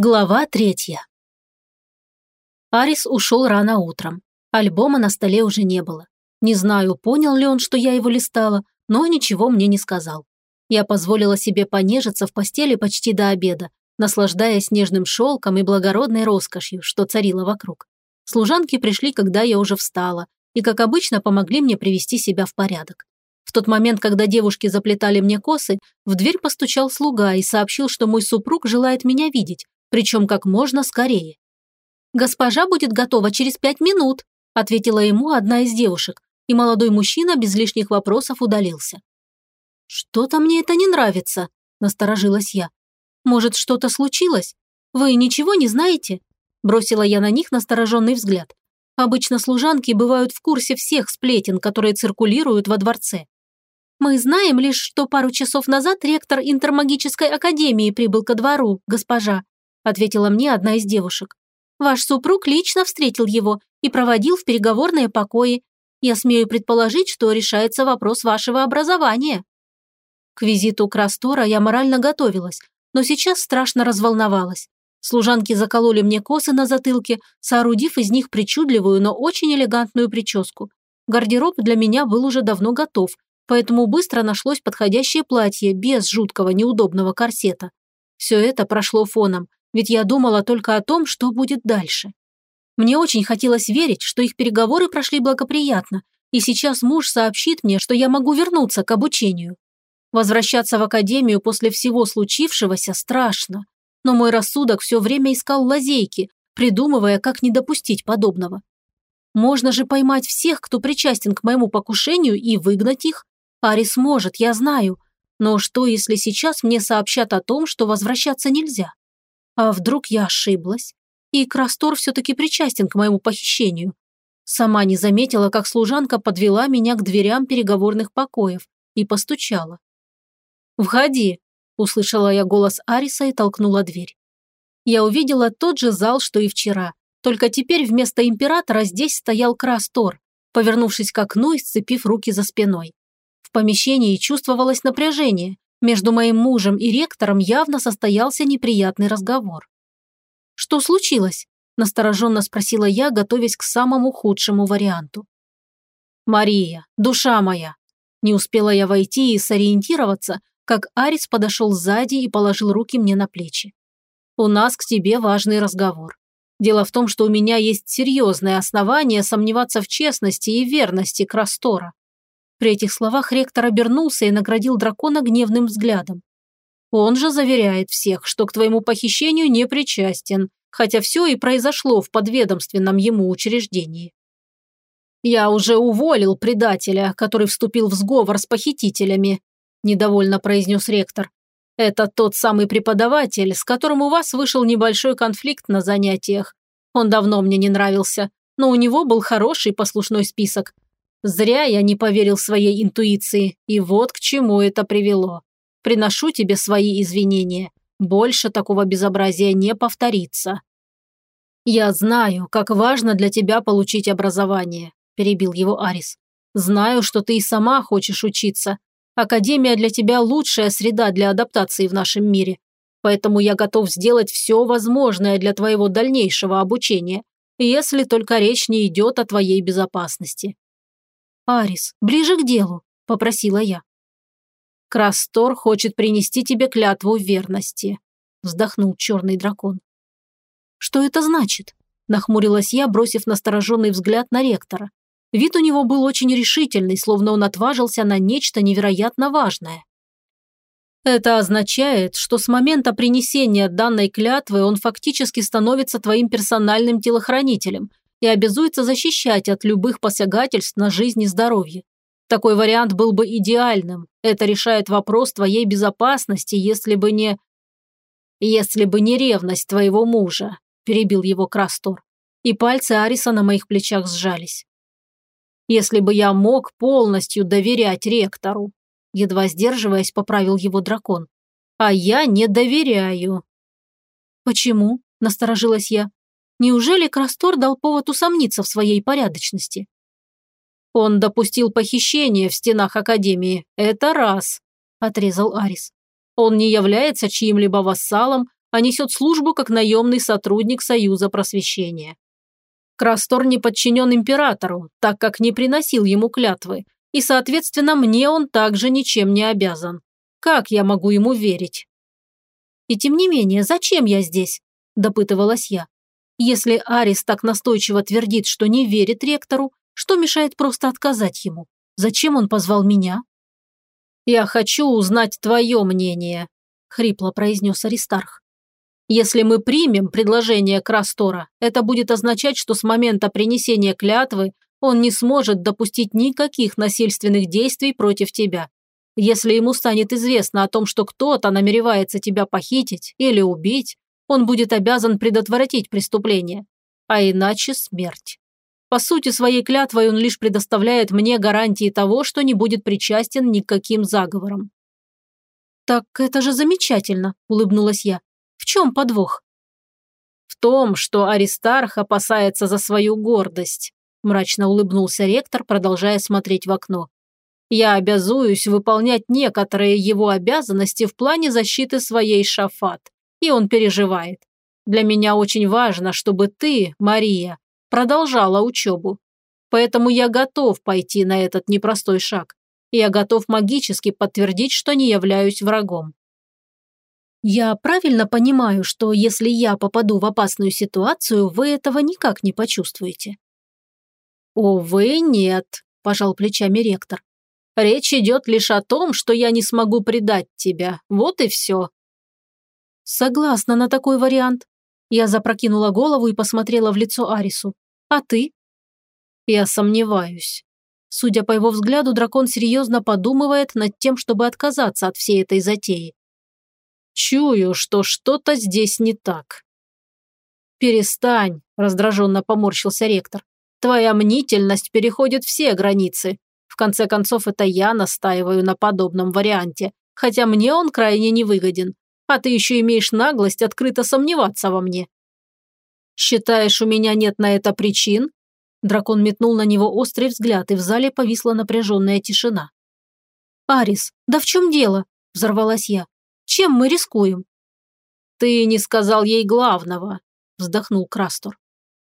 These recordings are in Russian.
Глава третья. Арис ушел рано утром. Альбома на столе уже не было. Не знаю, понял ли он, что я его листала, но ничего мне не сказал. Я позволила себе понежиться в постели почти до обеда, наслаждаясь нежным шелком и благородной роскошью, что царила вокруг. Служанки пришли, когда я уже встала, и, как обычно, помогли мне привести себя в порядок. В тот момент, когда девушки заплетали мне косы, в дверь постучал слуга и сообщил, что мой супруг желает меня видеть, причем как можно скорее. «Госпожа будет готова через пять минут», ответила ему одна из девушек, и молодой мужчина без лишних вопросов удалился. «Что-то мне это не нравится», – насторожилась я. «Может, что-то случилось? Вы ничего не знаете?» Бросила я на них настороженный взгляд. Обычно служанки бывают в курсе всех сплетен, которые циркулируют во дворце. Мы знаем лишь, что пару часов назад ректор интермагической академии прибыл ко двору, госпожа, ответила мне одна из девушек. Ваш супруг лично встретил его и проводил в переговорные покои. Я смею предположить, что решается вопрос вашего образования. К визиту Крастора я морально готовилась, но сейчас страшно разволновалась. Служанки закололи мне косы на затылке, соорудив из них причудливую, но очень элегантную прическу. Гардероб для меня был уже давно готов, поэтому быстро нашлось подходящее платье без жуткого неудобного корсета. Все это прошло фоном, ведь я думала только о том, что будет дальше. Мне очень хотелось верить, что их переговоры прошли благоприятно, и сейчас муж сообщит мне, что я могу вернуться к обучению. Возвращаться в академию после всего случившегося страшно, но мой рассудок все время искал лазейки, придумывая, как не допустить подобного. Можно же поймать всех, кто причастен к моему покушению, и выгнать их? Арис может, я знаю. Но что, если сейчас мне сообщат о том, что возвращаться нельзя? А вдруг я ошиблась? И Крастор все-таки причастен к моему похищению. Сама не заметила, как служанка подвела меня к дверям переговорных покоев и постучала. «Входи!» – услышала я голос Ариса и толкнула дверь. Я увидела тот же зал, что и вчера, только теперь вместо императора здесь стоял Крастор, повернувшись к окну и сцепив руки за спиной. В помещении чувствовалось напряжение, между моим мужем и ректором явно состоялся неприятный разговор. «Что случилось?» – настороженно спросила я, готовясь к самому худшему варианту. «Мария, душа моя!» Не успела я войти и сориентироваться, как Арис подошел сзади и положил руки мне на плечи. «У нас к тебе важный разговор. Дело в том, что у меня есть серьезное основание сомневаться в честности и верности Крастора. При этих словах ректор обернулся и наградил дракона гневным взглядом. Он же заверяет всех, что к твоему похищению не причастен, хотя все и произошло в подведомственном ему учреждении. «Я уже уволил предателя, который вступил в сговор с похитителями», – недовольно произнес ректор. «Это тот самый преподаватель, с которым у вас вышел небольшой конфликт на занятиях. Он давно мне не нравился, но у него был хороший послушной список. Зря я не поверил своей интуиции, и вот к чему это привело. Приношу тебе свои извинения. Больше такого безобразия не повторится. Я знаю, как важно для тебя получить образование, перебил его Арис. Знаю, что ты и сама хочешь учиться. Академия для тебя лучшая среда для адаптации в нашем мире. Поэтому я готов сделать все возможное для твоего дальнейшего обучения, если только речь не идет о твоей безопасности. «Арис, ближе к делу», – попросила я. «Крастор хочет принести тебе клятву верности», – вздохнул черный дракон. «Что это значит?» – нахмурилась я, бросив настороженный взгляд на ректора. Вид у него был очень решительный, словно он отважился на нечто невероятно важное. Это означает, что с момента принесения данной клятвы он фактически становится твоим персональным телохранителем и обязуется защищать от любых посягательств на жизнь и здоровье. Такой вариант был бы идеальным. Это решает вопрос твоей безопасности, если бы не... Если бы не ревность твоего мужа, перебил его Крастор. И пальцы Ариса на моих плечах сжались. Если бы я мог полностью доверять ректору, едва сдерживаясь, поправил его дракон. А я не доверяю. Почему? Насторожилась я. Неужели Крастор дал повод усомниться в своей порядочности? Он допустил похищение в стенах Академии. Это раз, отрезал Арис. Он не является чьим-либо вассалом, а несет службу как наемный сотрудник Союза просвещения. Крастор не подчинен императору, так как не приносил ему клятвы, и, соответственно, мне он также ничем не обязан. Как я могу ему верить? И тем не менее, зачем я здесь? Допытывалась я. Если Арис так настойчиво твердит, что не верит ректору, что мешает просто отказать ему? Зачем он позвал меня? «Я хочу узнать твое мнение», – хрипло произнес Аристарх. «Если мы примем предложение Крастора, это будет означать, что с момента принесения клятвы он не сможет допустить никаких насильственных действий против тебя. Если ему станет известно о том, что кто-то намеревается тебя похитить или убить, он будет обязан предотвратить преступление, а иначе смерть. По сути, своей клятвой он лишь предоставляет мне гарантии того, что не будет причастен ни к каким заговорам. «Так это же замечательно», – улыбнулась я. «В чем подвох?» «В том, что Аристарх опасается за свою гордость», – мрачно улыбнулся ректор, продолжая смотреть в окно. «Я обязуюсь выполнять некоторые его обязанности в плане защиты своей шафат, и он переживает. Для меня очень важно, чтобы ты, Мария, продолжала учебу. Поэтому я готов пойти на этот непростой шаг. Я готов магически подтвердить, что не являюсь врагом. Я правильно понимаю, что если я попаду в опасную ситуацию, вы этого никак не почувствуете? Увы, нет, пожал плечами ректор. Речь идет лишь о том, что я не смогу предать тебя. Вот и все. Согласна на такой вариант. Я запрокинула голову и посмотрела в лицо Арису. «А ты?» «Я сомневаюсь». Судя по его взгляду, дракон серьезно подумывает над тем, чтобы отказаться от всей этой затеи. «Чую, что что-то здесь не так». «Перестань», – раздраженно поморщился ректор. «Твоя мнительность переходит все границы. В конце концов, это я настаиваю на подобном варианте, хотя мне он крайне невыгоден а ты еще имеешь наглость открыто сомневаться во мне. Считаешь, у меня нет на это причин? Дракон метнул на него острый взгляд, и в зале повисла напряженная тишина. «Арис, да в чем дело?» – взорвалась я. «Чем мы рискуем?» «Ты не сказал ей главного», – вздохнул Крастор.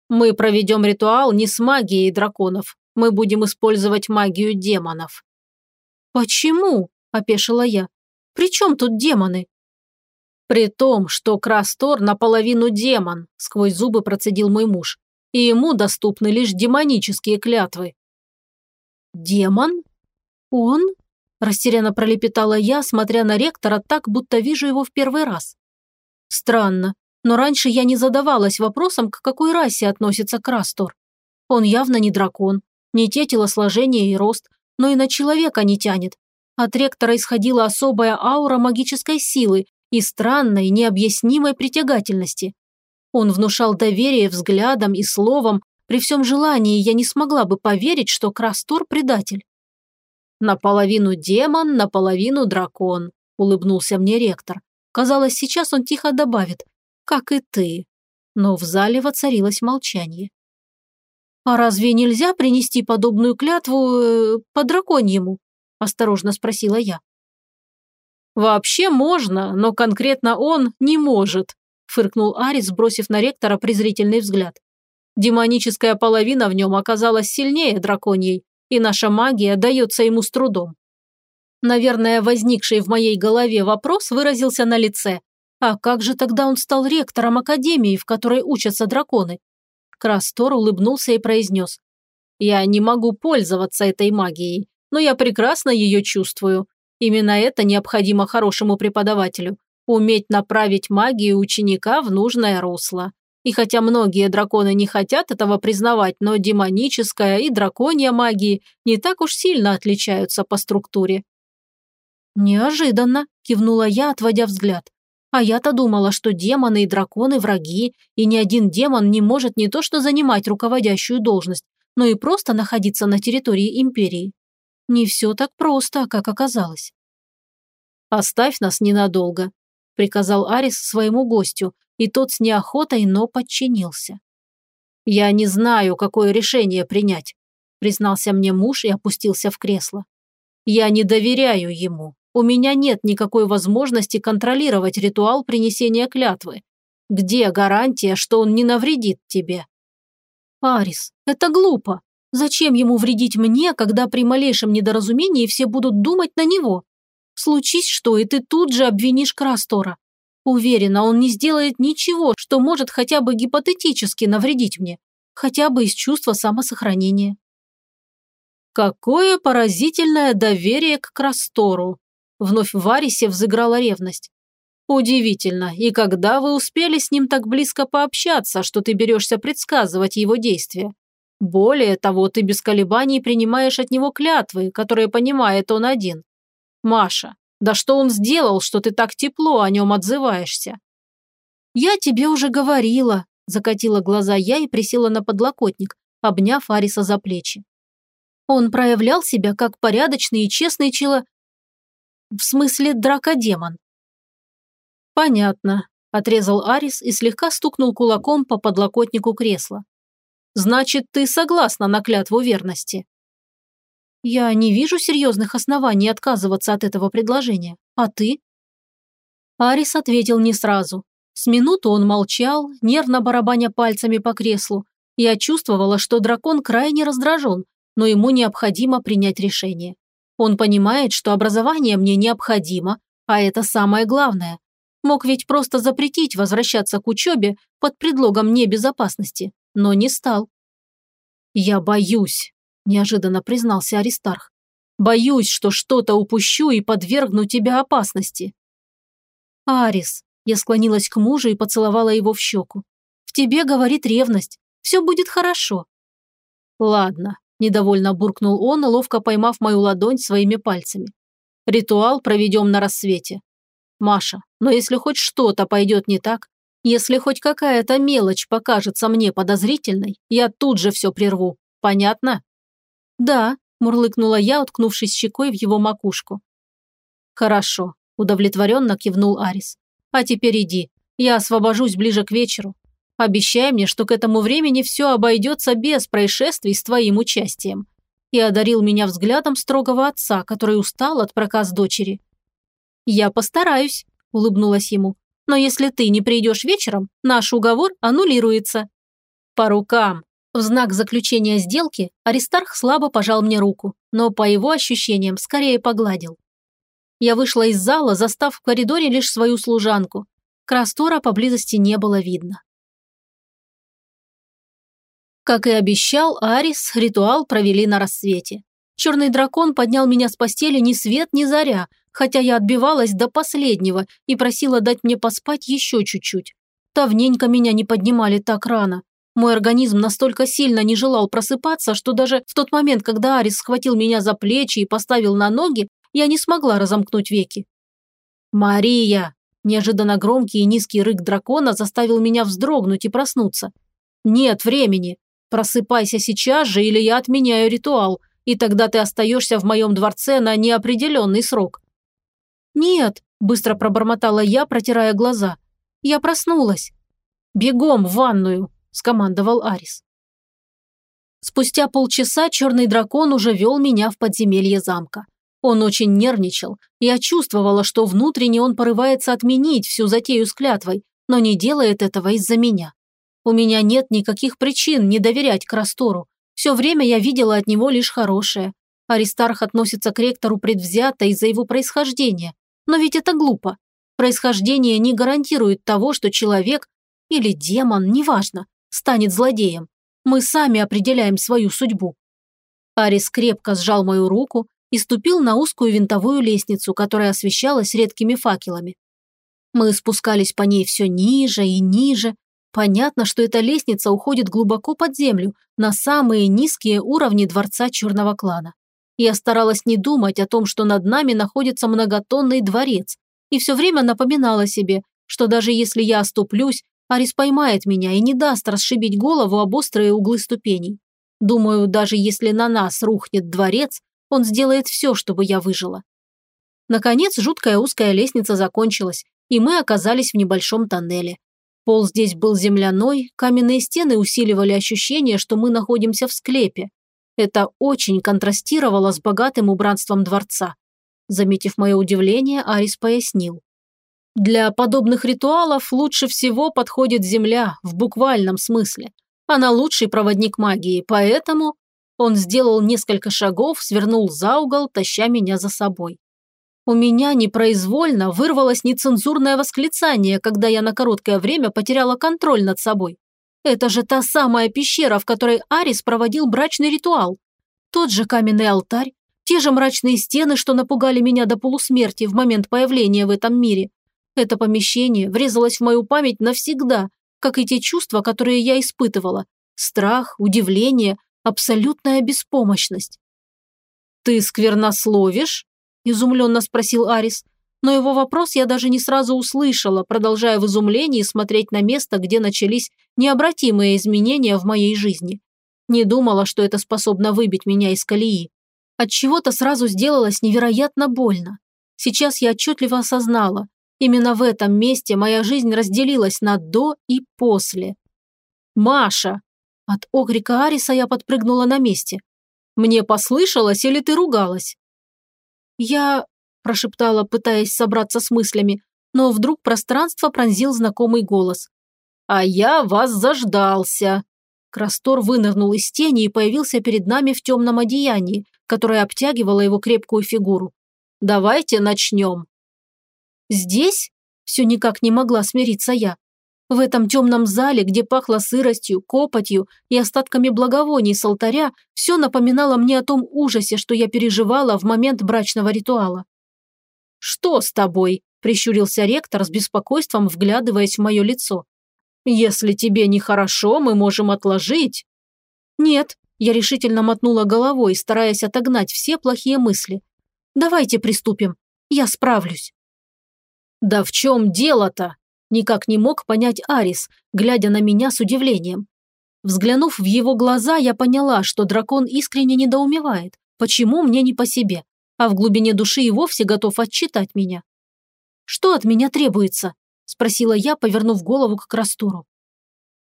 «Мы проведем ритуал не с магией драконов. Мы будем использовать магию демонов». «Почему?» – опешила я. «При чем тут демоны?» При том, что Крастор наполовину демон, сквозь зубы процедил мой муж, и ему доступны лишь демонические клятвы. Демон? Он? Растерянно пролепетала я, смотря на ректора так, будто вижу его в первый раз. Странно, но раньше я не задавалась вопросом, к какой расе относится Крастор. Он явно не дракон, не те телосложение и рост, но и на человека не тянет. От ректора исходила особая аура магической силы, и странной, необъяснимой притягательности. Он внушал доверие взглядом и словом, при всем желании я не смогла бы поверить, что Крастор – предатель. «Наполовину демон, наполовину дракон», – улыбнулся мне ректор. Казалось, сейчас он тихо добавит «как и ты». Но в зале воцарилось молчание. «А разве нельзя принести подобную клятву э, по драконьему?» – осторожно спросила я. «Вообще можно, но конкретно он не может», – фыркнул Арис, бросив на ректора презрительный взгляд. «Демоническая половина в нем оказалась сильнее драконьей, и наша магия дается ему с трудом». Наверное, возникший в моей голове вопрос выразился на лице. А как же тогда он стал ректором академии, в которой учатся драконы? Крастор улыбнулся и произнес. «Я не могу пользоваться этой магией, но я прекрасно ее чувствую. Именно это необходимо хорошему преподавателю – уметь направить магию ученика в нужное русло. И хотя многие драконы не хотят этого признавать, но демоническая и драконья магии не так уж сильно отличаются по структуре. «Неожиданно», – кивнула я, отводя взгляд. А я-то думала, что демоны и драконы – враги, и ни один демон не может не то что занимать руководящую должность, но и просто находиться на территории империи. Не все так просто, как оказалось. «Оставь нас ненадолго», – приказал Арис своему гостю, и тот с неохотой, но подчинился. «Я не знаю, какое решение принять», – признался мне муж и опустился в кресло. «Я не доверяю ему, у меня нет никакой возможности контролировать ритуал принесения клятвы. Где гарантия, что он не навредит тебе? Арис, это глупо. Зачем ему вредить мне, когда при малейшем недоразумении все будут думать на него? Случись что, и ты тут же обвинишь Крастора. Уверена, он не сделает ничего, что может хотя бы гипотетически навредить мне, хотя бы из чувства самосохранения. Какое поразительное доверие к Крастору. Вновь в Варисе взыграла ревность. Удивительно, и когда вы успели с ним так близко пообщаться, что ты берешься предсказывать его действия? Более того, ты без колебаний принимаешь от него клятвы, которые понимает он один. Маша, да что он сделал, что ты так тепло о нем отзываешься? Я тебе уже говорила, закатила глаза я и присела на подлокотник, обняв Ариса за плечи. Он проявлял себя как порядочный и честный чело... В смысле дракодемон. Понятно, отрезал Арис и слегка стукнул кулаком по подлокотнику кресла. Значит, ты согласна на клятву верности? Я не вижу серьезных оснований отказываться от этого предложения. А ты? Арис ответил не сразу. С минуту он молчал, нервно барабаня пальцами по креслу. Я чувствовала, что дракон крайне раздражен, но ему необходимо принять решение. Он понимает, что образование мне необходимо, а это самое главное. Мог ведь просто запретить возвращаться к учебе под предлогом небезопасности, но не стал. «Я боюсь», неожиданно признался Аристарх. Боюсь, что что-то упущу и подвергну тебя опасности. Арис, я склонилась к мужу и поцеловала его в щеку. В тебе говорит ревность. Все будет хорошо. Ладно, недовольно буркнул он, ловко поймав мою ладонь своими пальцами. Ритуал проведем на рассвете. Маша, но если хоть что-то пойдет не так, если хоть какая-то мелочь покажется мне подозрительной, я тут же все прерву. Понятно? «Да», – мурлыкнула я, уткнувшись щекой в его макушку. «Хорошо», – удовлетворенно кивнул Арис. «А теперь иди, я освобожусь ближе к вечеру. Обещай мне, что к этому времени все обойдется без происшествий с твоим участием». И одарил меня взглядом строгого отца, который устал от проказ дочери. «Я постараюсь», – улыбнулась ему. «Но если ты не придешь вечером, наш уговор аннулируется». «По рукам», в знак заключения сделки Аристарх слабо пожал мне руку, но по его ощущениям скорее погладил. Я вышла из зала, застав в коридоре лишь свою служанку. Крастора поблизости не было видно. Как и обещал, Арис ритуал провели на рассвете. Черный дракон поднял меня с постели ни свет, ни заря, хотя я отбивалась до последнего и просила дать мне поспать еще чуть-чуть. Давненько меня не поднимали так рано. Мой организм настолько сильно не желал просыпаться, что даже в тот момент, когда Арис схватил меня за плечи и поставил на ноги, я не смогла разомкнуть веки. «Мария!» Неожиданно громкий и низкий рык дракона заставил меня вздрогнуть и проснуться. «Нет времени. Просыпайся сейчас же, или я отменяю ритуал, и тогда ты остаешься в моем дворце на неопределенный срок». «Нет», – быстро пробормотала я, протирая глаза. «Я проснулась». «Бегом в ванную», скомандовал Арис. Спустя полчаса черный дракон уже вел меня в подземелье замка. Он очень нервничал. Я чувствовала, что внутренне он порывается отменить всю затею с клятвой, но не делает этого из-за меня. У меня нет никаких причин не доверять Крастору. Все время я видела от него лишь хорошее. Аристарх относится к ректору предвзято из-за его происхождения. Но ведь это глупо. Происхождение не гарантирует того, что человек или демон, неважно, станет злодеем. Мы сами определяем свою судьбу. Арис крепко сжал мою руку и ступил на узкую винтовую лестницу, которая освещалась редкими факелами. Мы спускались по ней все ниже и ниже. Понятно, что эта лестница уходит глубоко под землю, на самые низкие уровни дворца черного клана. Я старалась не думать о том, что над нами находится многотонный дворец, и все время напоминала себе, что даже если я оступлюсь, Арис поймает меня и не даст расшибить голову об острые углы ступеней. Думаю, даже если на нас рухнет дворец, он сделает все, чтобы я выжила. Наконец, жуткая узкая лестница закончилась, и мы оказались в небольшом тоннеле. Пол здесь был земляной, каменные стены усиливали ощущение, что мы находимся в склепе. Это очень контрастировало с богатым убранством дворца. Заметив мое удивление, Арис пояснил. Для подобных ритуалов лучше всего подходит Земля, в буквальном смысле. Она лучший проводник магии, поэтому он сделал несколько шагов, свернул за угол, таща меня за собой. У меня непроизвольно вырвалось нецензурное восклицание, когда я на короткое время потеряла контроль над собой. Это же та самая пещера, в которой Арис проводил брачный ритуал. Тот же каменный алтарь, те же мрачные стены, что напугали меня до полусмерти в момент появления в этом мире. Это помещение врезалось в мою память навсегда, как и те чувства, которые я испытывала. Страх, удивление, абсолютная беспомощность. «Ты сквернословишь?» – изумленно спросил Арис. Но его вопрос я даже не сразу услышала, продолжая в изумлении смотреть на место, где начались необратимые изменения в моей жизни. Не думала, что это способно выбить меня из колеи. От чего то сразу сделалось невероятно больно. Сейчас я отчетливо осознала, Именно в этом месте моя жизнь разделилась на «до» и «после». «Маша!» От окрика Ариса я подпрыгнула на месте. «Мне послышалось или ты ругалась?» «Я...» – прошептала, пытаясь собраться с мыслями, но вдруг пространство пронзил знакомый голос. «А я вас заждался!» Крастор вынырнул из тени и появился перед нами в темном одеянии, которое обтягивало его крепкую фигуру. «Давайте начнем!» Здесь? Все никак не могла смириться я. В этом темном зале, где пахло сыростью, копотью и остатками благовоний с алтаря, все напоминало мне о том ужасе, что я переживала в момент брачного ритуала. «Что с тобой?» – прищурился ректор с беспокойством, вглядываясь в мое лицо. «Если тебе нехорошо, мы можем отложить». «Нет», – я решительно мотнула головой, стараясь отогнать все плохие мысли. «Давайте приступим. Я справлюсь». «Да в чем дело-то?» – никак не мог понять Арис, глядя на меня с удивлением. Взглянув в его глаза, я поняла, что дракон искренне недоумевает, почему мне не по себе, а в глубине души и вовсе готов отчитать меня. «Что от меня требуется?» – спросила я, повернув голову к Крастуру.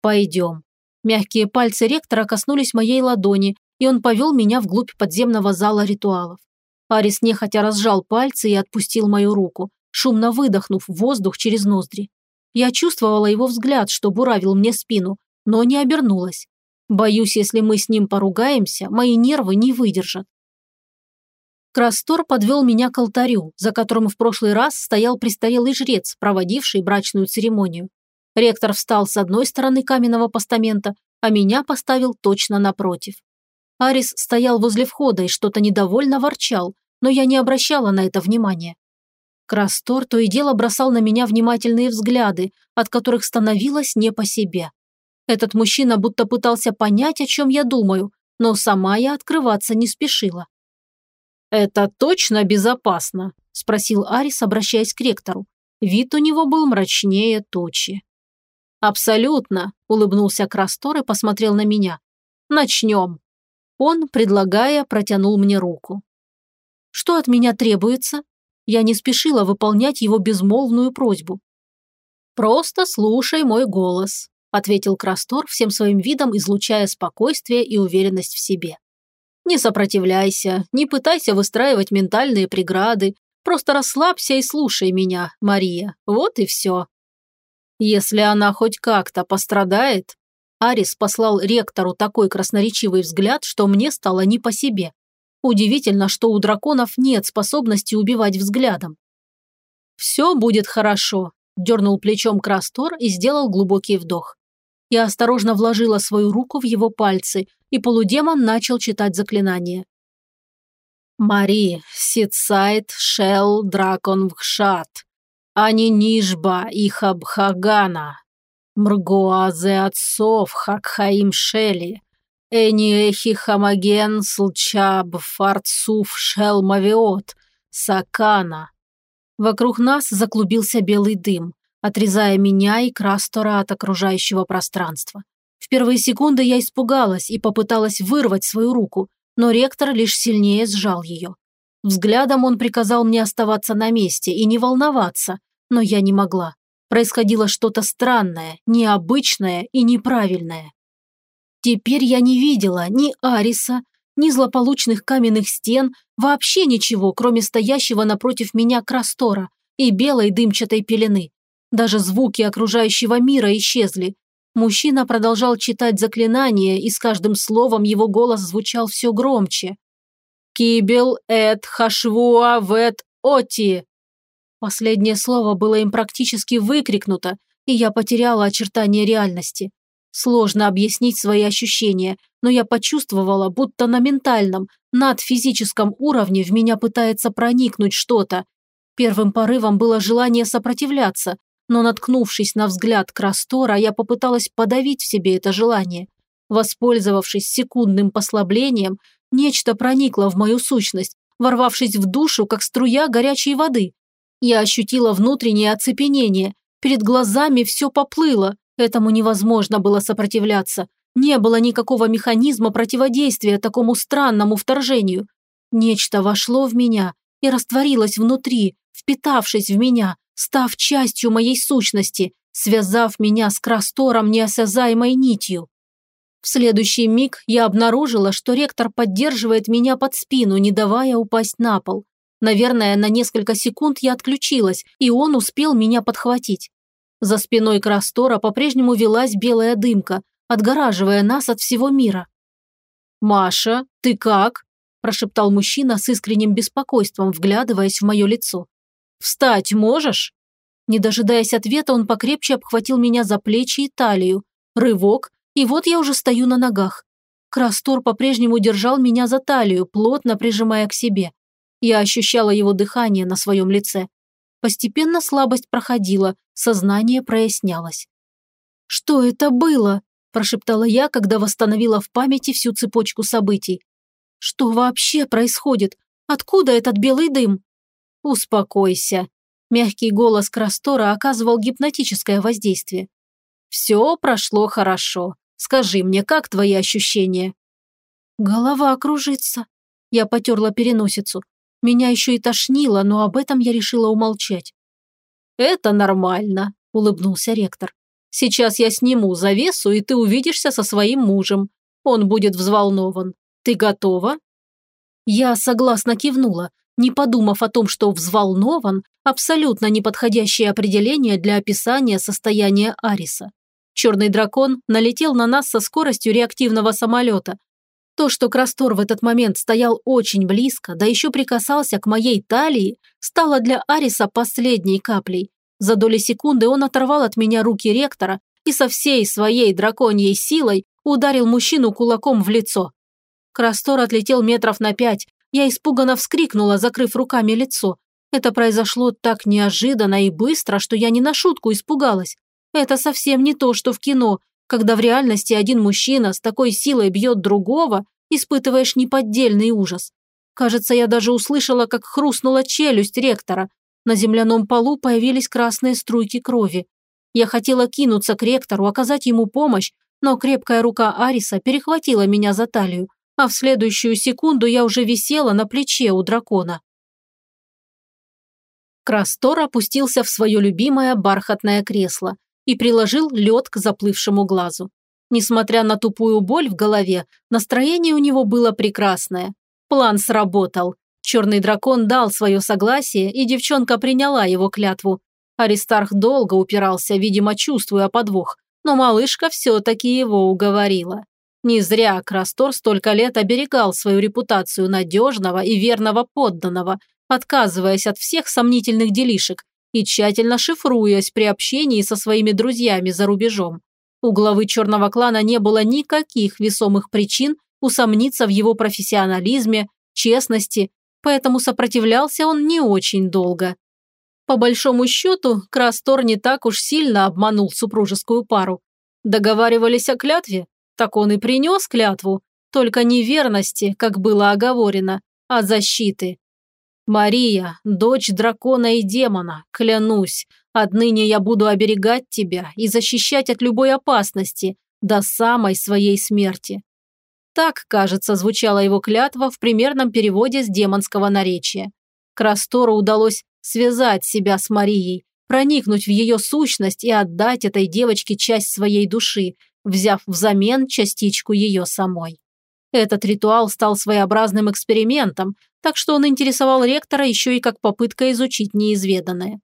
«Пойдем». Мягкие пальцы ректора коснулись моей ладони, и он повел меня вглубь подземного зала ритуалов. Арис нехотя разжал пальцы и отпустил мою руку, шумно выдохнув воздух через ноздри. Я чувствовала его взгляд, что буравил мне спину, но не обернулась. Боюсь, если мы с ним поругаемся, мои нервы не выдержат. Крастор подвел меня к алтарю, за которым в прошлый раз стоял престарелый жрец, проводивший брачную церемонию. Ректор встал с одной стороны каменного постамента, а меня поставил точно напротив. Арис стоял возле входа и что-то недовольно ворчал, но я не обращала на это внимания. Крастор то и дело бросал на меня внимательные взгляды, от которых становилось не по себе. Этот мужчина будто пытался понять, о чем я думаю, но сама я открываться не спешила. «Это точно безопасно?» – спросил Арис, обращаясь к ректору. Вид у него был мрачнее тучи. «Абсолютно», – улыбнулся Крастор и посмотрел на меня. «Начнем». Он, предлагая, протянул мне руку. «Что от меня требуется?» Я не спешила выполнять его безмолвную просьбу. «Просто слушай мой голос», – ответил Крастор, всем своим видом излучая спокойствие и уверенность в себе. «Не сопротивляйся, не пытайся выстраивать ментальные преграды, просто расслабься и слушай меня, Мария, вот и все». Если она хоть как-то пострадает, Арис послал ректору такой красноречивый взгляд, что мне стало не по себе. Удивительно, что у драконов нет способности убивать взглядом. «Все будет хорошо», – дернул плечом Крастор и сделал глубокий вдох. Я осторожно вложила свою руку в его пальцы, и полудемон начал читать заклинание. «Мари, Ситсайт, Шел, Дракон, Вхшат, Ани Нижба и Хабхагана, Мргуазе Отцов, Хакхаим Шели, Эниэхи Хамаген, Слчаб, Фарцуф, Шелмавиот, Сакана. Вокруг нас заклубился белый дым, отрезая меня и Крастора от окружающего пространства. В первые секунды я испугалась и попыталась вырвать свою руку, но ректор лишь сильнее сжал ее. Взглядом он приказал мне оставаться на месте и не волноваться, но я не могла. Происходило что-то странное, необычное и неправильное. Теперь я не видела ни Ариса, ни злополучных каменных стен, вообще ничего, кроме стоящего напротив меня крастора и белой дымчатой пелены. Даже звуки окружающего мира исчезли. Мужчина продолжал читать заклинание, и с каждым словом его голос звучал все громче. «Кибел эт хашвуа вет оти!» Последнее слово было им практически выкрикнуто, и я потеряла очертания реальности. Сложно объяснить свои ощущения, но я почувствовала, будто на ментальном, надфизическом уровне в меня пытается проникнуть что-то. Первым порывом было желание сопротивляться, но наткнувшись на взгляд Крастора, я попыталась подавить в себе это желание. Воспользовавшись секундным послаблением, нечто проникло в мою сущность, ворвавшись в душу, как струя горячей воды. Я ощутила внутреннее оцепенение, перед глазами все поплыло, Этому невозможно было сопротивляться. Не было никакого механизма противодействия такому странному вторжению. Нечто вошло в меня и растворилось внутри, впитавшись в меня, став частью моей сущности, связав меня с Крастором неосязаемой нитью. В следующий миг я обнаружила, что ректор поддерживает меня под спину, не давая упасть на пол. Наверное, на несколько секунд я отключилась, и он успел меня подхватить. За спиной Крастора по-прежнему велась белая дымка, отгораживая нас от всего мира. «Маша, ты как?» – прошептал мужчина с искренним беспокойством, вглядываясь в мое лицо. «Встать можешь?» Не дожидаясь ответа, он покрепче обхватил меня за плечи и талию. Рывок, и вот я уже стою на ногах. Крастор по-прежнему держал меня за талию, плотно прижимая к себе. Я ощущала его дыхание на своем лице. Постепенно слабость проходила, сознание прояснялось. «Что это было?» – прошептала я, когда восстановила в памяти всю цепочку событий. «Что вообще происходит? Откуда этот белый дым?» «Успокойся». Мягкий голос Крастора оказывал гипнотическое воздействие. «Все прошло хорошо. Скажи мне, как твои ощущения?» «Голова кружится». Я потерла переносицу. Меня еще и тошнило, но об этом я решила умолчать. «Это нормально», – улыбнулся ректор. «Сейчас я сниму завесу, и ты увидишься со своим мужем. Он будет взволнован. Ты готова?» Я согласно кивнула, не подумав о том, что «взволнован» – абсолютно неподходящее определение для описания состояния Ариса. Черный дракон налетел на нас со скоростью реактивного самолета, то, что Крастор в этот момент стоял очень близко, да еще прикасался к моей талии, стало для Ариса последней каплей. За доли секунды он оторвал от меня руки ректора и со всей своей драконьей силой ударил мужчину кулаком в лицо. Крастор отлетел метров на пять. Я испуганно вскрикнула, закрыв руками лицо. Это произошло так неожиданно и быстро, что я не на шутку испугалась. Это совсем не то, что в кино, когда в реальности один мужчина с такой силой бьет другого, испытываешь неподдельный ужас. Кажется, я даже услышала, как хрустнула челюсть ректора. На земляном полу появились красные струйки крови. Я хотела кинуться к ректору, оказать ему помощь, но крепкая рука Ариса перехватила меня за талию, а в следующую секунду я уже висела на плече у дракона. Крастор опустился в свое любимое бархатное кресло, и приложил лед к заплывшему глазу. Несмотря на тупую боль в голове, настроение у него было прекрасное. План сработал. Черный дракон дал свое согласие, и девчонка приняла его клятву. Аристарх долго упирался, видимо, чувствуя подвох, но малышка все-таки его уговорила. Не зря Крастор столько лет оберегал свою репутацию надежного и верного подданного, отказываясь от всех сомнительных делишек, и тщательно шифруясь при общении со своими друзьями за рубежом. У главы черного клана не было никаких весомых причин усомниться в его профессионализме, честности, поэтому сопротивлялся он не очень долго. По большому счету, Крастор не так уж сильно обманул супружескую пару. Договаривались о клятве? Так он и принес клятву, только не верности, как было оговорено, а защиты. «Мария, дочь дракона и демона, клянусь, отныне я буду оберегать тебя и защищать от любой опасности до самой своей смерти». Так, кажется, звучала его клятва в примерном переводе с демонского наречия. Крастору удалось связать себя с Марией, проникнуть в ее сущность и отдать этой девочке часть своей души, взяв взамен частичку ее самой. Этот ритуал стал своеобразным экспериментом, так что он интересовал ректора еще и как попытка изучить неизведанное.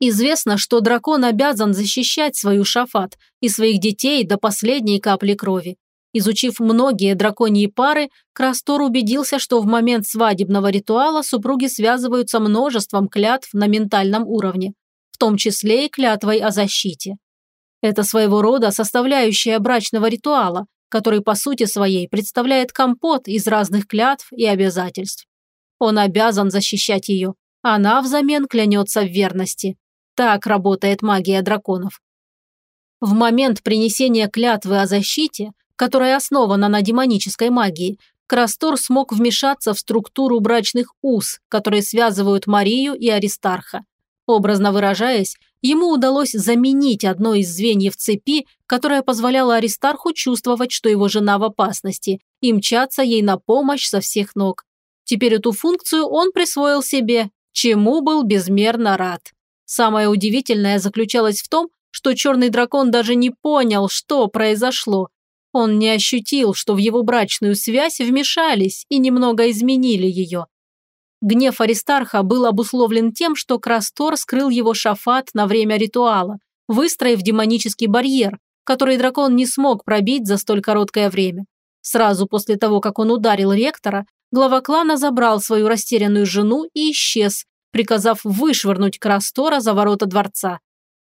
Известно, что дракон обязан защищать свою шафат и своих детей до последней капли крови. Изучив многие драконьи пары, Крастор убедился, что в момент свадебного ритуала супруги связываются множеством клятв на ментальном уровне, в том числе и клятвой о защите. Это своего рода составляющая брачного ритуала, который по сути своей представляет компот из разных клятв и обязательств. Он обязан защищать ее, она взамен клянется в верности. Так работает магия драконов. В момент принесения клятвы о защите, которая основана на демонической магии, Крастор смог вмешаться в структуру брачных уз, которые связывают Марию и Аристарха. Образно выражаясь, ему удалось заменить одно из звеньев цепи, которое позволяло Аристарху чувствовать, что его жена в опасности, и мчаться ей на помощь со всех ног. Теперь эту функцию он присвоил себе, чему был безмерно рад. Самое удивительное заключалось в том, что черный дракон даже не понял, что произошло. Он не ощутил, что в его брачную связь вмешались и немного изменили ее. Гнев Аристарха был обусловлен тем, что Крастор скрыл его шафат на время ритуала, выстроив демонический барьер, который дракон не смог пробить за столь короткое время. Сразу после того, как он ударил ректора, глава клана забрал свою растерянную жену и исчез, приказав вышвырнуть Крастора за ворота дворца.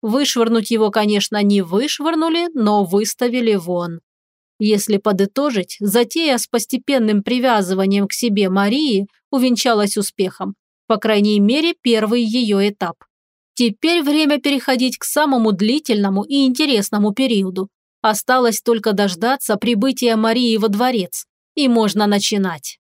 Вышвырнуть его, конечно, не вышвырнули, но выставили вон. Если подытожить, затея с постепенным привязыванием к себе Марии увенчалась успехом. По крайней мере, первый ее этап. Теперь время переходить к самому длительному и интересному периоду. Осталось только дождаться прибытия Марии во дворец. И можно начинать.